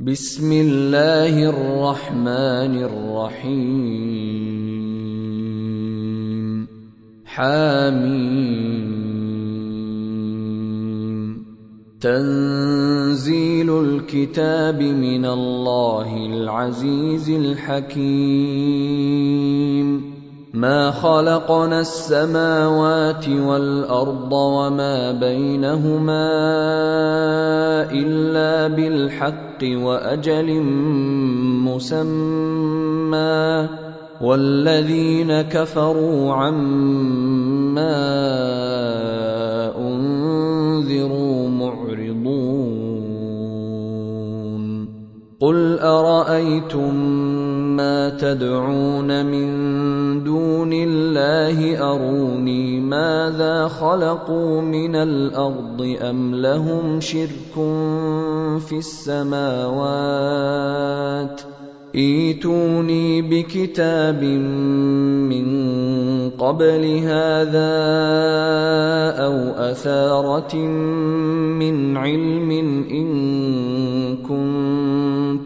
بسم الله الرحمن الرحيم. حاميم تنزيل الكتاب من الله العزيز الحكيم. ما خلقنا السماوات والأرض وما بينهما إلا بالحق وأجل مسمى والذين كفروا عما أنذروا معرضون قل أرأيتم ما تدعون من دون الله أروني ماذا خلقوا من الأرض أم لهم شرك في السماوات؟ إيتوني بكتاب من قبل هذا أو أثارة من علم إن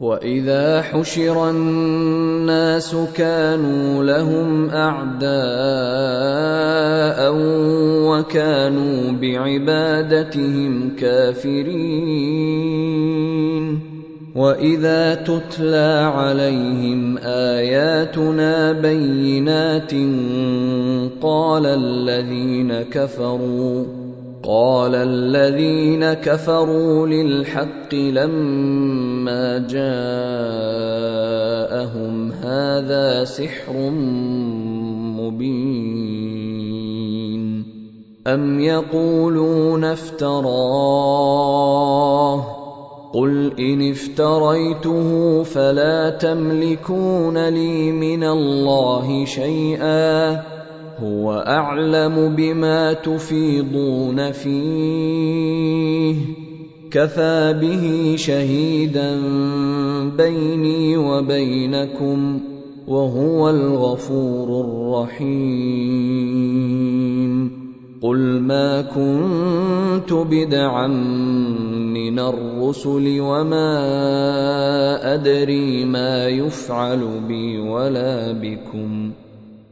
واذا حشر الناس كانوا لهم اعداء وكانوا بعبادتهم كافرين واذا تتلى عليهم اياتنا بينات قال الذين كفروا قال الذين كفروا للحق لما جاءهم هذا سحر مبين أم يقولون افتراه قل إن افتريته فلا تملكون لي من الله شيئا هو أعلم بما تفيضون فيه. كفى به شهيدا بيني وبينكم وهو الغفور الرحيم. قل ما كنت بدعا من الرسل وما أدري ما يفعل بي ولا بكم.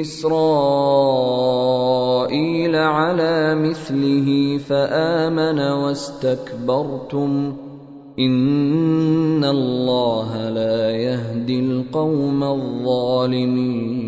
إسرائيل على مثله فآمن واستكبرتم إن الله لا يهدي القوم الظالمين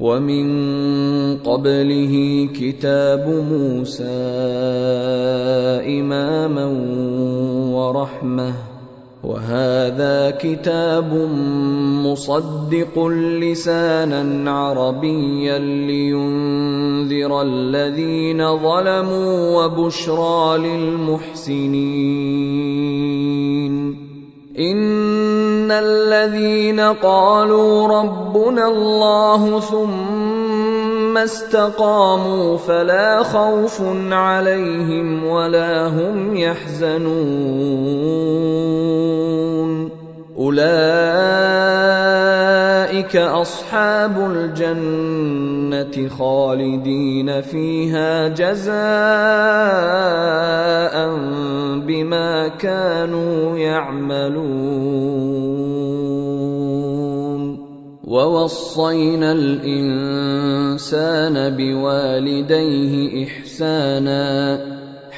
ومن قبله كتاب موسى إماما ورحمة وهذا كتاب مصدق لسانا عربيا لينذر الذين ظلموا وبشرى للمحسنين. ان الذين قالوا ربنا الله ثم استقاموا فلا خوف عليهم ولا هم يحزنون أولئك أصحاب الجنة خالدين فيها جزاء بما كانوا يعملون. ووصينا الإنسان بوالديه إحسانا.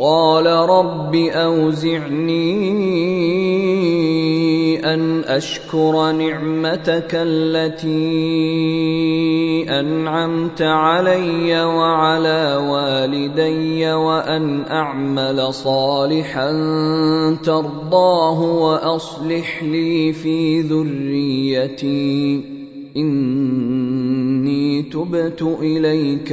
قال رب أوزعني أن أشكر نعمتك التي أنعمت علي وعلى والدي وأن أعمل صالحا ترضاه وأصلح لي في ذريتي. إني تبت إليك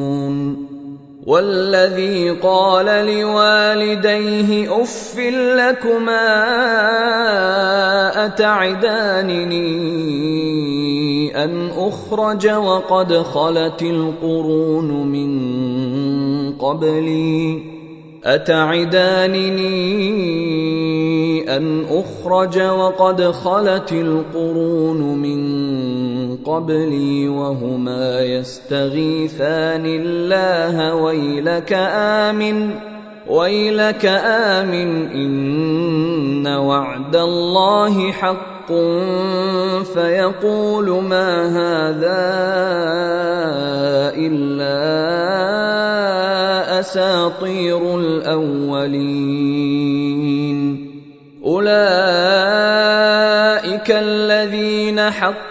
والذي قال لوالديه اف لكما أتعدانني أن أخرج وقد خلت القرون من قبلي أتعدانني أن أخرج وقد خلت القرون من قبلي وهما يستغيثان الله ويلك آمن ويلك آمن إن وعد الله حق. فيقول ما هذا إلا أساطير الأولين. أولئك الذين حق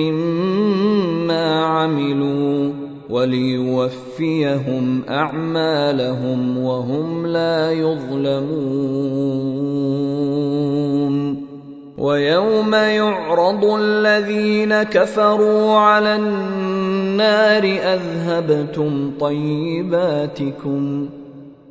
وليوفيهم أعمالهم وهم لا يظلمون ويوم يعرض الذين كفروا على النار أذهبتم طيباتكم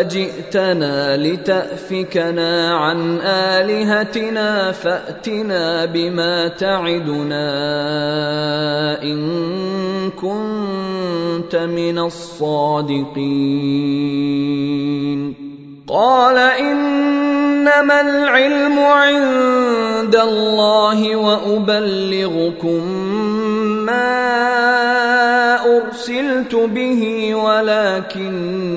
أجئتنا لتأفكنا عن آلهتنا فأتنا بما تعدنا إن كنت من الصادقين. قال إنما إنما العلم عند الله وأبلغكم ما أرسلت به ولكني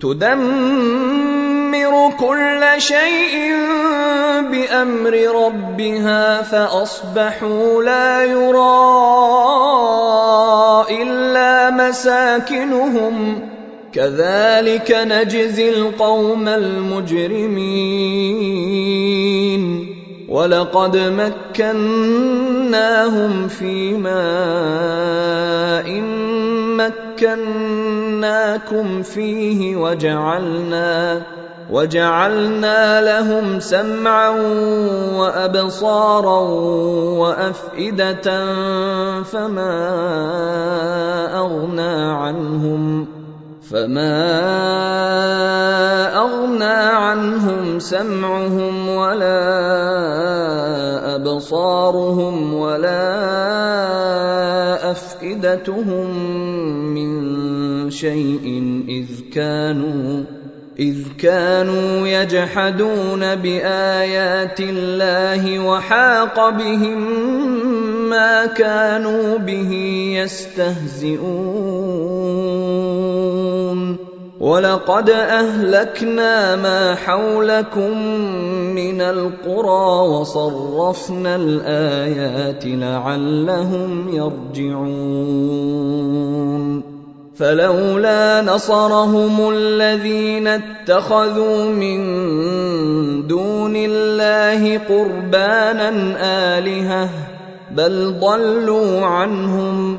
تدمر كل شيء بأمر ربها فأصبحوا لا يرى إلا مساكنهم. كذلك نجزي القوم المجرمين. ولقد مكناهم في ماء مكناكم فيه وجعلنا وجعلنا لهم سمعا وأبصارا وأفئدة فما أغنى عنهم فما أغنى عنهم سمعهم ولا أبصارهم ولا أفئدتهم من شيء إذ كانوا إذ كانوا يجحدون بآيات الله وحاق بهم ما كانوا به يستهزئون. ولقد أهلكنا ما حولكم من القرى وصرفنا الآيات لعلهم يرجعون. فلولا نصرهم الذين اتخذوا من دون الله قربانا آلهة بل ضلوا عنهم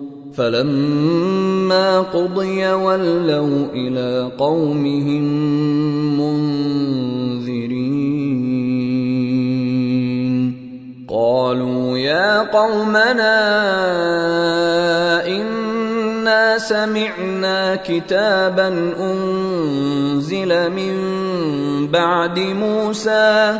فلما قضي ولوا إلى قومهم منذرين. قالوا يا قومنا إنا سمعنا كتابا أنزل من بعد موسى.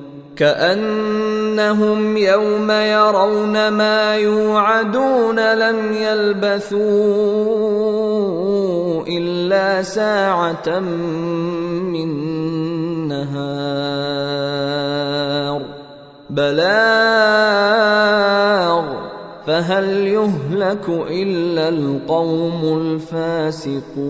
كأنهم يوم يرون ما يوعدون لم يلبثوا إلا ساعة من النهار بلاغ. فهل يهلك إلا القوم الفاسقون؟